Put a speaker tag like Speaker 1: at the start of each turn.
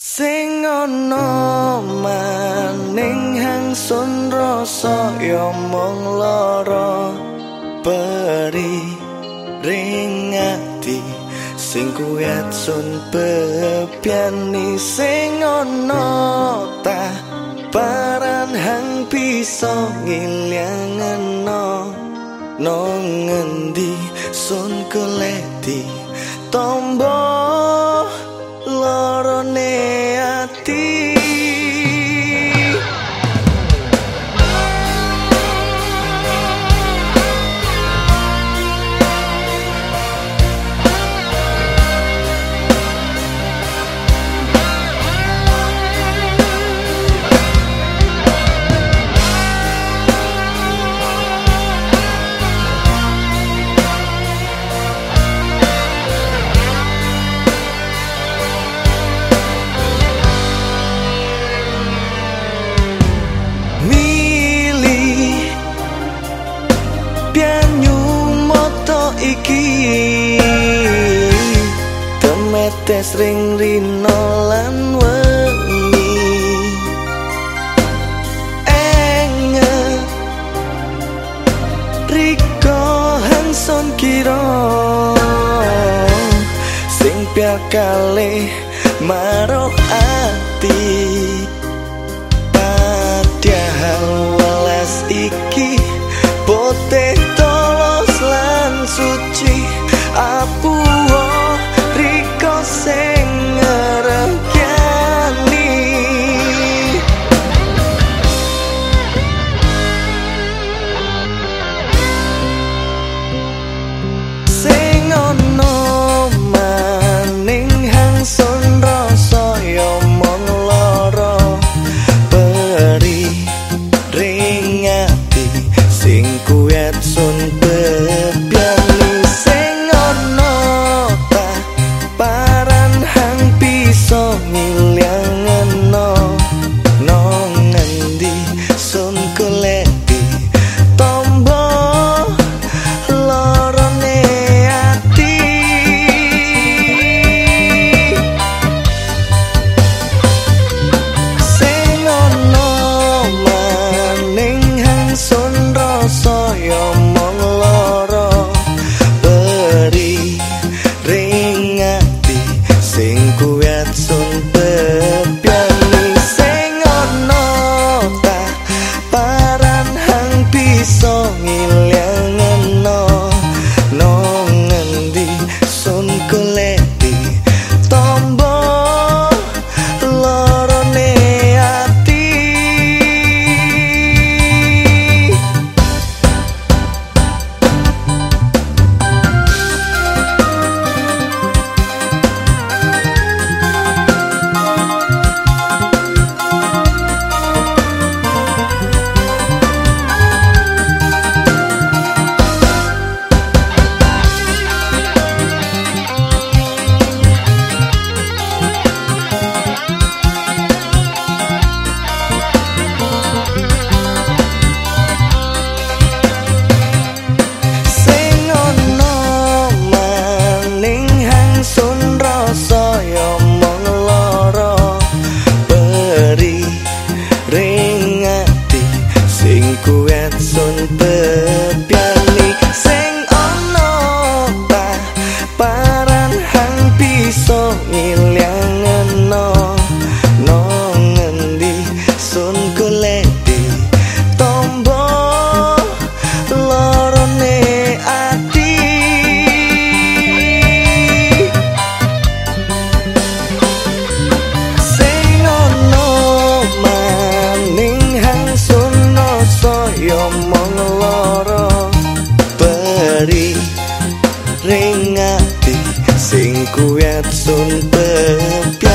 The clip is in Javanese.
Speaker 1: Sing ana maning hang sun rasa ya mung lara peri ring ati. Sing kuat sun pepiani sing ana ta paran hang bisa ngilangno nong ngendi sun keleti tombol iki. Temetes ring rino lan wengi. Enge. Riko hanson kiro sing piakale maro ati. Padahal welas iki suci apu riko sing ngerekani sing ono maning hang sonro soyo mong loro beri ringati sing kuet sonro 所有 ring ati sing kuat sun pepi